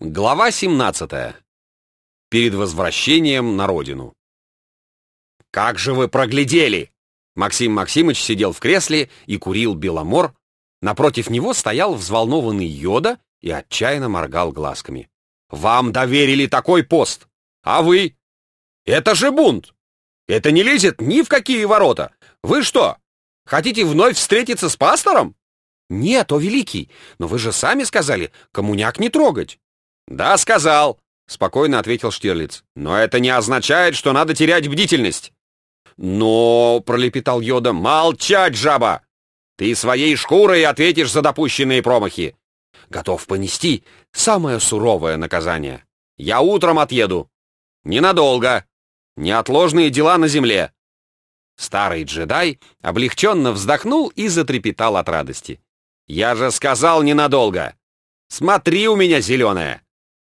Глава 17. Перед возвращением на родину. «Как же вы проглядели!» Максим Максимыч сидел в кресле и курил беломор. Напротив него стоял взволнованный Йода и отчаянно моргал глазками. «Вам доверили такой пост! А вы? Это же бунт! Это не лезет ни в какие ворота! Вы что, хотите вновь встретиться с пастором?» «Нет, о великий, но вы же сами сказали, коммуняк не трогать!» «Да, сказал», — спокойно ответил Штирлиц. «Но это не означает, что надо терять бдительность». «Но», — пролепетал Йода, — «молчать, жаба! Ты своей шкурой ответишь за допущенные промахи. Готов понести самое суровое наказание. Я утром отъеду. Ненадолго. Неотложные дела на земле». Старый джедай облегченно вздохнул и затрепетал от радости. «Я же сказал ненадолго! Смотри у меня, зеленая!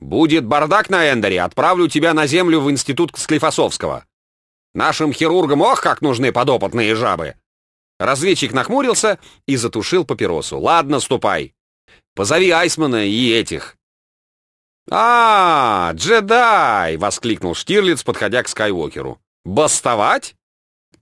Будет бардак на Эндере, отправлю тебя на землю в институт Склифосовского. Нашим хирургам ох, как нужны подопытные жабы!» Разведчик нахмурился и затушил папиросу. «Ладно, ступай. Позови Айсмана и этих». «А, джедай!» — воскликнул Штирлиц, подходя к Скайуокеру. «Бастовать?»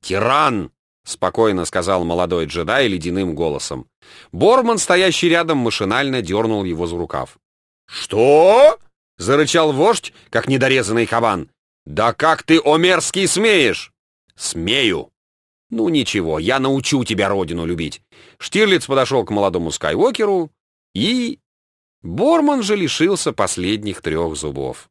«Тиран!» — спокойно сказал молодой джедай ледяным голосом. Борман, стоящий рядом, машинально дернул его за рукав. «Что?» — зарычал вождь, как недорезанный кабан. «Да как ты, Омерский, смеешь?» «Смею!» «Ну ничего, я научу тебя родину любить». Штирлиц подошел к молодому Скайуокеру и... Борман же лишился последних трех зубов.